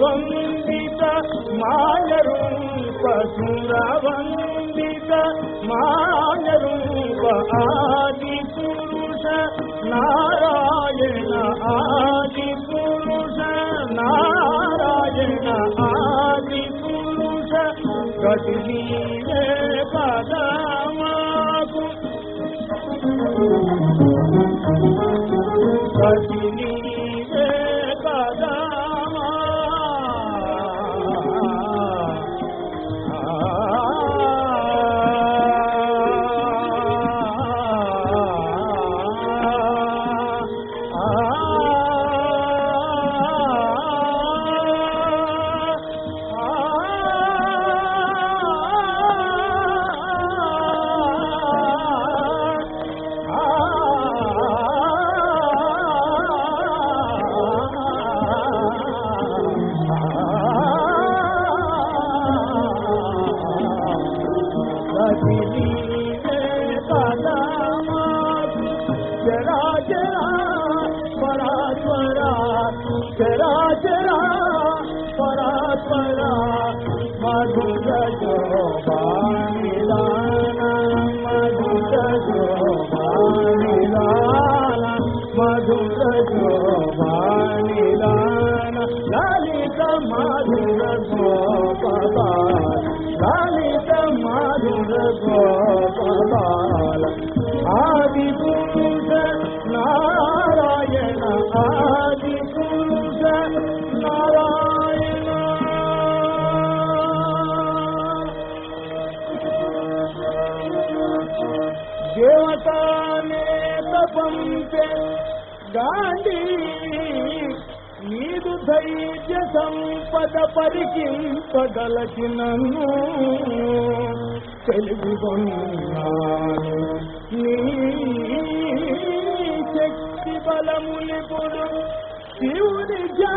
సురవందిత మాయరూప సురవందిత మాయరూప ఆది పురుష నారాయణ ఆది పురుష నారాయణ ఆది పురుష గతి జరా జరా పరాత్పరా జరా మధుర జోబా. దేవతానే తపంపే గాంధీ నీదు ధైర్య సంపద పరికింపగలచి నన్ను తెలుగున్నాను నీ శక్తి బలముని గురు శివుని జా